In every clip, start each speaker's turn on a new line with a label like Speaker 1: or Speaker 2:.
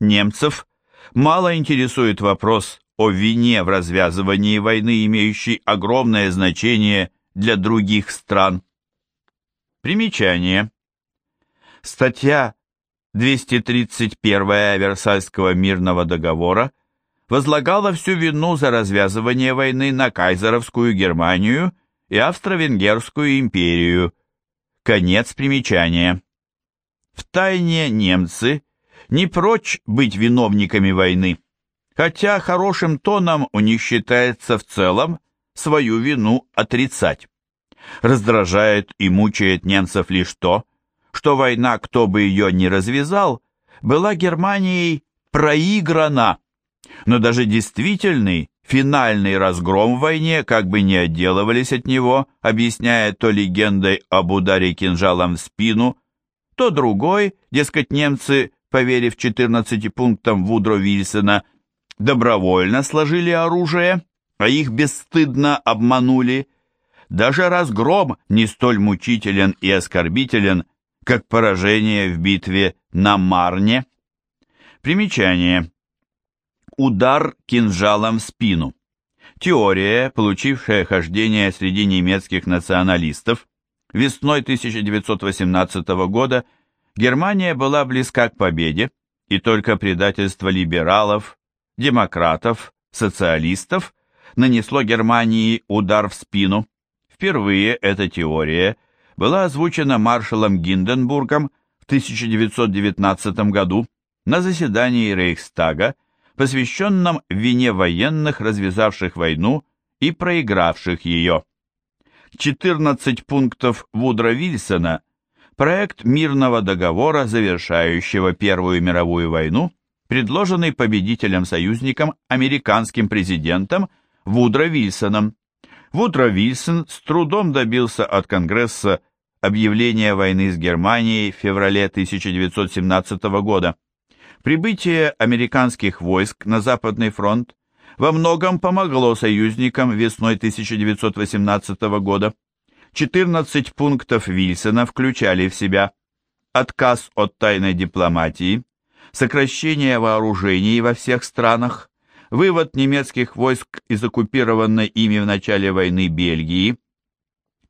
Speaker 1: немцев мало интересует вопрос о вине в развязывании войны, имеющий огромное значение для других стран. Примечание. Статья 231 Версальского мирного договора возлагала всю вину за развязывание войны на кайзеровскую Германию и Австро-Венгерскую империю. Конец примечания. В тайне немцы не прочь быть виновниками войны, хотя хорошим тоном у них считается в целом свою вину отрицать. Раздражает и мучает немцев лишь то, что война, кто бы ее ни развязал, была Германией проиграна. Но даже действительный, финальный разгром в войне, как бы не отделывались от него, объясняя то легендой об ударе кинжалом в спину, то другой, дескать, немцы, поверив 14 пунктам Вудро Вильсона, добровольно сложили оружие, а их бесстыдно обманули. Даже разгром не столь мучителен и оскорбителен, как поражение в битве на Марне. Примечание. Удар кинжалом в спину. Теория, получившая хождение среди немецких националистов, Весной 1918 года Германия была близка к победе, и только предательство либералов, демократов, социалистов нанесло Германии удар в спину. Впервые эта теория была озвучена маршалом Гинденбургом в 1919 году на заседании Рейхстага, посвященном вине военных, развязавших войну и проигравших ее. 14 пунктов Вудро Вильсона – проект мирного договора, завершающего Первую мировую войну, предложенный победителем-союзником американским президентом Вудро Вильсоном. Вудро Вильсон с трудом добился от Конгресса объявления войны с Германией в феврале 1917 года. Прибытие американских войск на Западный фронт во многом помогло союзникам весной 1918 года. 14 пунктов Вильсона включали в себя. Отказ от тайной дипломатии, сокращение вооружений во всех странах, вывод немецких войск из оккупированной ими в начале войны Бельгии,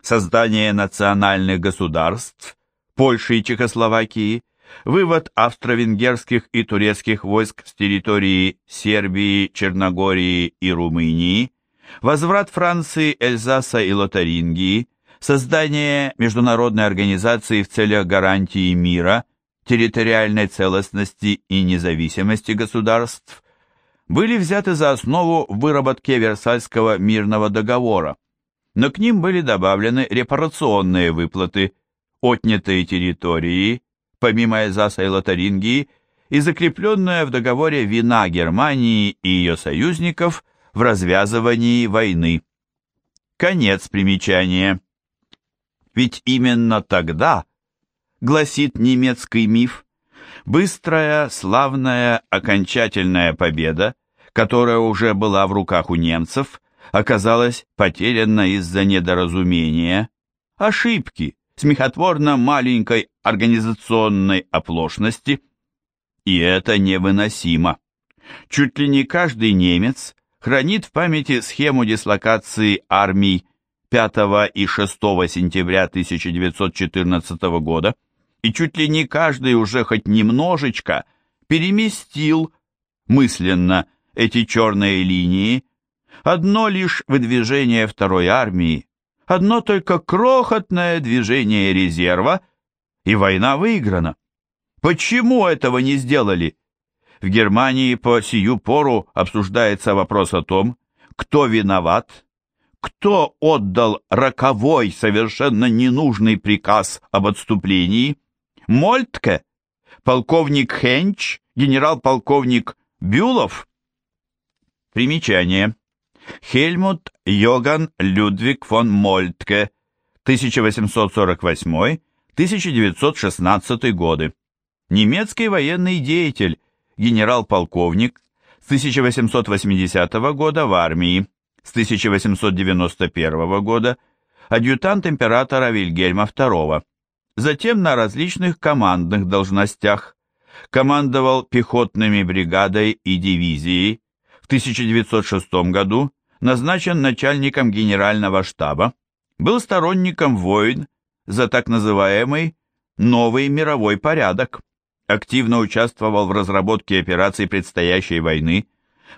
Speaker 1: создание национальных государств Польши и Чехословакии, вывод австро-венгерских и турецких войск с территории Сербии, Черногории и Румынии, возврат Франции, Эльзаса и Лотарингии, создание международной организации в целях гарантии мира, территориальной целостности и независимости государств, были взяты за основу выработки Версальского мирного договора, но к ним были добавлены репарационные выплаты, отнятые территории, помимо Эльзаса и Лотарингии, и закрепленная в договоре вина Германии и ее союзников в развязывании войны. Конец примечания. Ведь именно тогда, гласит немецкий миф, быстрая, славная, окончательная победа, которая уже была в руках у немцев, оказалась потеряна из-за недоразумения, ошибки, смехотворно маленькой организационной оплошности, и это невыносимо. Чуть ли не каждый немец хранит в памяти схему дислокации армий 5 и 6 сентября 1914 года, и чуть ли не каждый уже хоть немножечко переместил мысленно эти черные линии. Одно лишь выдвижение второй армии Одно только крохотное движение резерва, и война выиграна. Почему этого не сделали? В Германии по сию пору обсуждается вопрос о том, кто виноват, кто отдал роковой, совершенно ненужный приказ об отступлении. Мольтке? Полковник Хенч? Генерал-полковник Бюлов? Примечание. Хельмут Йоган Людвиг фон Мольтке, 1848-1916 годы. Немецкий военный деятель, генерал-полковник, с 1880 года в армии, с 1891 года адъютант императора Вильгельма II, затем на различных командных должностях, командовал пехотными бригадой и дивизией, в 1906 году назначен начальником генерального штаба, был сторонником войн за так называемый «новый мировой порядок», активно участвовал в разработке операций предстоящей войны,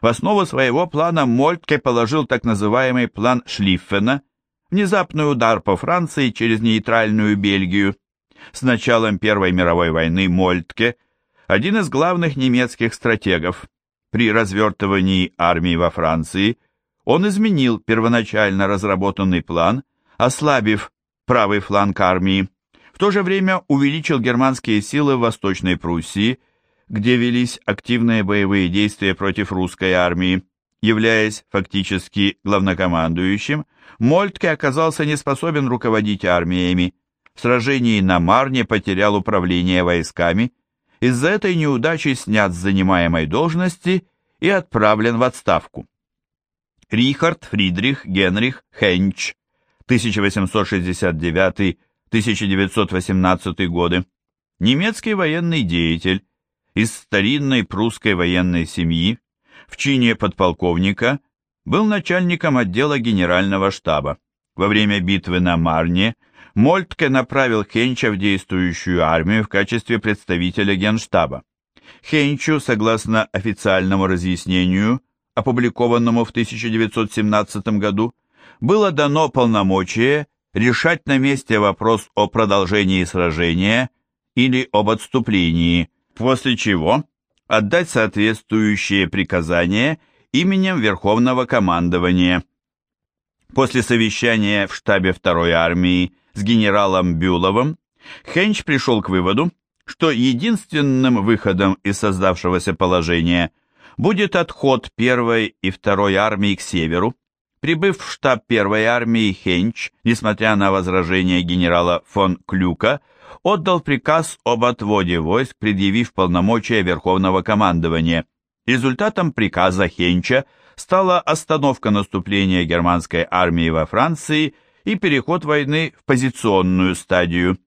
Speaker 1: в основу своего плана Мольтке положил так называемый план Шлиффена, внезапный удар по Франции через нейтральную Бельгию. С началом Первой мировой войны Мольтке, один из главных немецких стратегов, при развертывании армии во Франции, он изменил первоначально разработанный план, ослабив правый фланг армии, в то же время увеличил германские силы в Восточной Пруссии, где велись активные боевые действия против русской армии. Являясь фактически главнокомандующим, Мольтке оказался не способен руководить армиями. В сражении на Марне потерял управление войсками. Из-за этой неудачи снят с занимаемой должности и отправлен в отставку. Рихард Фридрих Генрих Хенч, 1869-1918 годы, немецкий военный деятель, из старинной прусской военной семьи, в чине подполковника, был начальником отдела генерального штаба. Во время битвы на Марне Мольтке направил Хенча в действующую армию в качестве представителя генштаба. Хенчу, согласно официальному разъяснению, опубликованному в 1917 году, было дано полномочие решать на месте вопрос о продолжении сражения или об отступлении, после чего отдать соответствующие приказания именем Верховного командования. После совещания в штабе второй армии с генералом Бюловым Хенч пришел к выводу, что единственным выходом из создавшегося положения будет отход первой и второй армии к северу. Прибыв в штаб первой армии, Хенч, несмотря на возражения генерала фон Клюка, отдал приказ об отводе войск, предъявив полномочия Верховного командования. Результатом приказа Хенча стала остановка наступления германской армии во Франции и переход войны в позиционную стадию.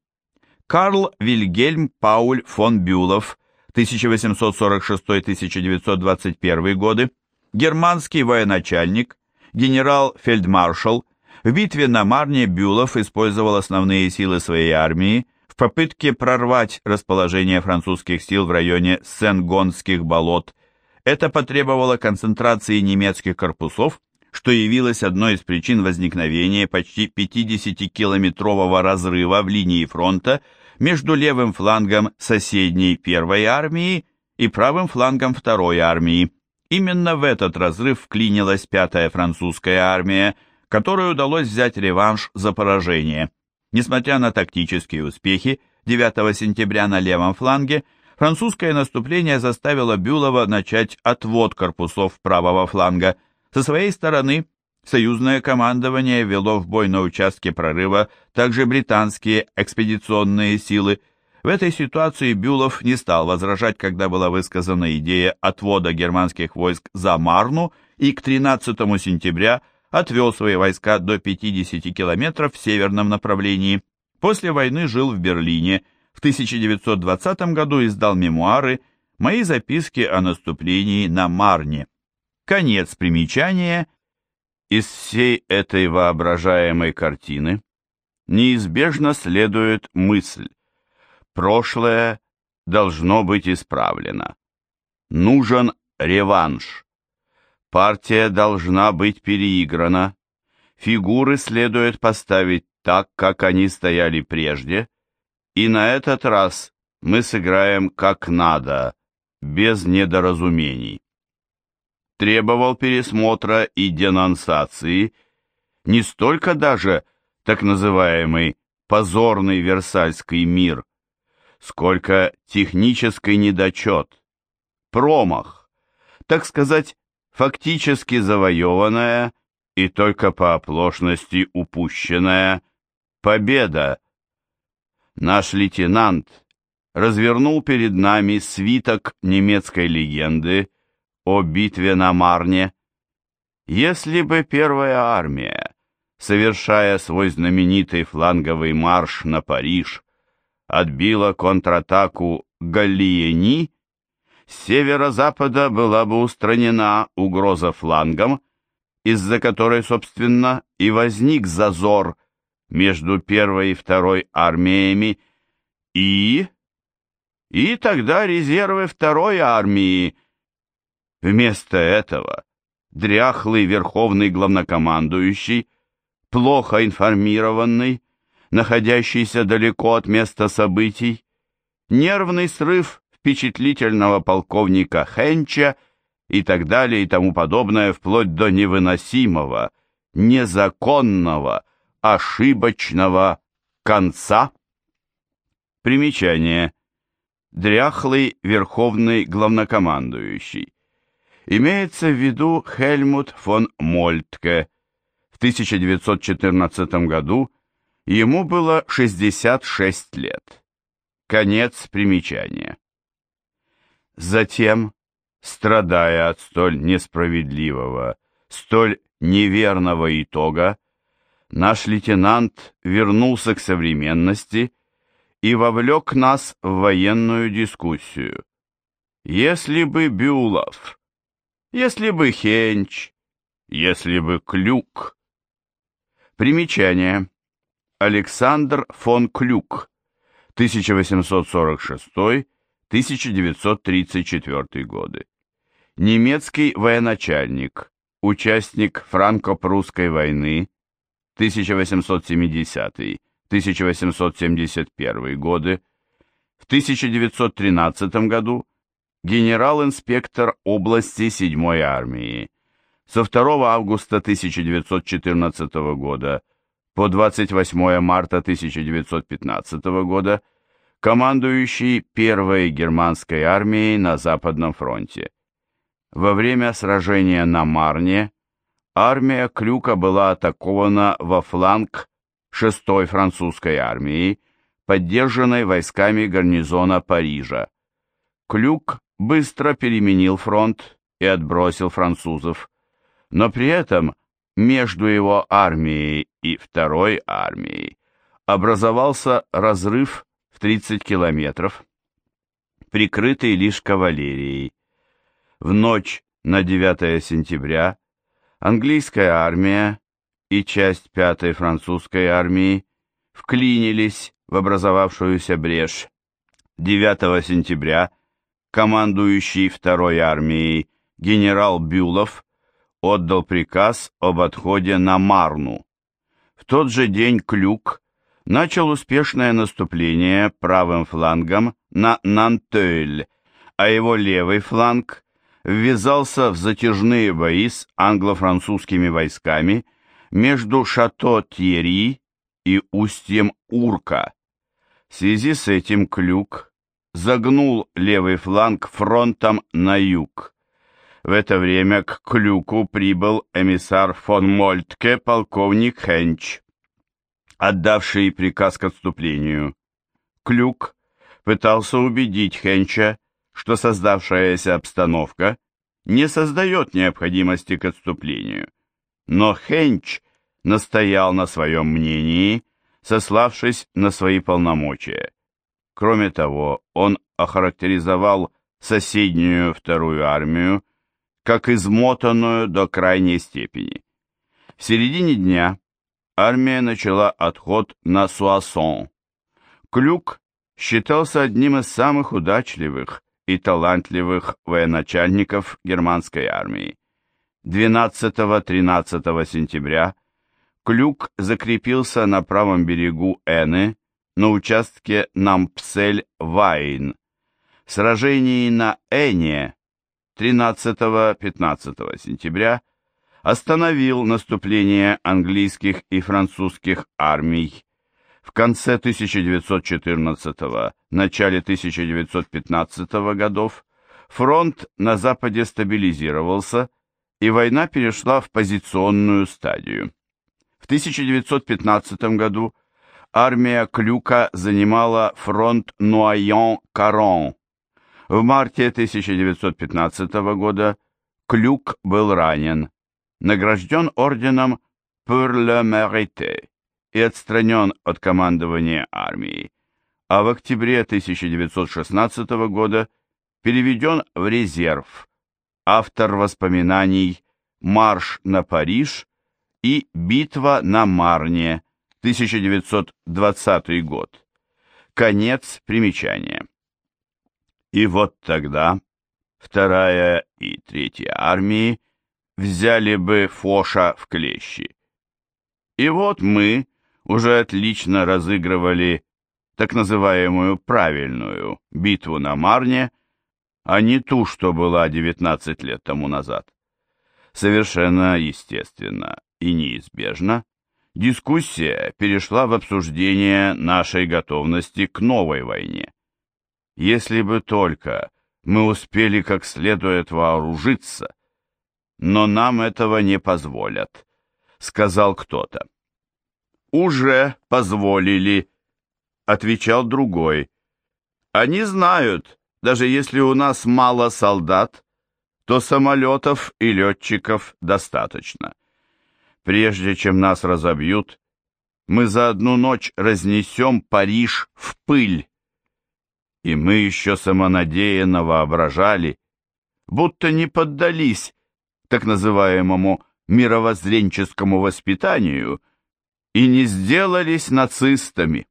Speaker 1: Карл Вильгельм Пауль фон Бюлов, 1846-1921 годы, германский военачальник, генерал-фельдмаршал, в битве на Марне Бюлов использовал основные силы своей армии в попытке прорвать расположение французских сил в районе Сен-Гонских болот. Это потребовало концентрации немецких корпусов, что явилось одной из причин возникновения почти 50-километрового разрыва в линии фронта между левым флангом соседней первой армии и правым флангом второй армии. Именно в этот разрыв вклинилась пятая французская армия, которой удалось взять реванш за поражение. Несмотря на тактические успехи, 9 сентября на левом фланге французское наступление заставило Бюлова начать отвод корпусов правого фланга. Со своей стороны, союзное командование вело в бой на участке прорыва также британские экспедиционные силы. В этой ситуации Бюлов не стал возражать, когда была высказана идея отвода германских войск за Марну и к 13 сентября отвел свои войска до 50 километров в северном направлении. После войны жил в Берлине. В 1920 году издал мемуары «Мои записки о наступлении на Марне». Конец примечания. Из всей этой воображаемой картины неизбежно следует мысль. Прошлое должно быть исправлено. Нужен реванш. Партия должна быть переиграна. Фигуры следует поставить так, как они стояли прежде, и на этот раз мы сыграем как надо, без недоразумений. Требовал пересмотра и денонсации не столько даже так называемый позорный Версальский мир, сколько технический недочет, промах, так сказать, фактически завоеванная и только по оплошности упущенная победа. Наш лейтенант развернул перед нами свиток немецкой легенды о битве на Марне. Если бы первая армия, совершая свой знаменитый фланговый марш на Париж, отбила контратаку Галиени, с северо-запада была бы устранена угроза флангом, из-за которой, собственно, и возник зазор между первой и второй армиями и... И тогда резервы второй армии. Вместо этого дряхлый верховный главнокомандующий, плохо информированный, находящийся далеко от места событий, нервный срыв впечатлительного полковника Хенча и так далее и тому подобное, вплоть до невыносимого, незаконного, ошибочного конца. Примечание. Дряхлый верховный главнокомандующий. Имеется в виду Хельмут фон Мольтке. В 1914 году ему было 66 лет. Конец примечания. Затем, страдая от столь несправедливого, столь неверного итога, наш лейтенант вернулся к современности и вовлек нас в военную дискуссию. Если бы Бюлов, если бы Хенч, если бы Клюк. Примечание. Александр фон Клюк, 1846-1934 годы. Немецкий военачальник, участник франко-прусской войны 1870-1871 годы, в 1913 году генерал-инспектор области 7-й армии. Со 2 августа 1914 года по 28 марта 1915 года командующий первой германской армией на Западном фронте. Во время сражения на Марне армия Клюка была атакована во фланг 6-й французской армии, поддержанной войсками гарнизона Парижа. Клюк быстро переменил фронт и отбросил французов, но при этом между его армией и второй армией образовался разрыв 30 километров, прикрытый лишь кавалерией. В ночь на 9 сентября английская армия и часть 5-й французской армии вклинились в образовавшуюся брешь. 9 сентября командующий второй армией генерал Бюлов отдал приказ об отходе на Марну. В тот же день Клюк начал успешное наступление правым флангом на Нантель, а его левый фланг ввязался в затяжные бои с англо-французскими войсками между Шато-Тьерри и устьем Урка. В связи с этим Клюк загнул левый фланг фронтом на юг. В это время к Клюку прибыл эмиссар фон Мольтке, полковник Хенч, отдавший приказ к отступлению. Клюк пытался убедить Хенча, что создавшаяся обстановка не создает необходимости к отступлению. Но Хенч настоял на своем мнении, сославшись на свои полномочия. Кроме того, он охарактеризовал соседнюю вторую армию как измотанную до крайней степени. В середине дня армия начала отход на Суассон. Клюк считался одним из самых удачливых и талантливых военачальников германской армии. 12-13 сентября Клюк закрепился на правом берегу Эны на участке Нампсель-Вайн. В сражении на Эне 13-15 сентября остановил наступление английских и французских армий. В конце 1914 начале 1915 годов фронт на западе стабилизировался, и война перешла в позиционную стадию. В 1915 году армия Клюка занимала фронт Нуайон-Карон, в марте 1915 года Клюк был ранен, награжден орденом «Pour le mérite» и отстранен от командования армией. а в октябре 1916 года переведен в резерв. Автор воспоминаний «Марш на Париж» и «Битва на Марне», 1920 год. Конец примечания. И вот тогда вторая и третья армии взяли бы Фоша в клещи. И вот мы уже отлично разыгрывали так называемую правильную битву на Марне, а не ту, что была 19 лет тому назад. Совершенно естественно и неизбежно дискуссия перешла в обсуждение нашей готовности к новой войне. Если бы только мы успели как следует вооружиться, но нам этого не позволят, сказал кто-то. Уже позволили, отвечал другой. Они знают, даже если у нас мало солдат, то самолетов и летчиков достаточно. Прежде чем нас разобьют, мы за одну ночь разнесем Париж в пыль. И мы еще самонадеянно воображали, будто не поддались так называемому мировоззренческому воспитанию и не сделались нацистами.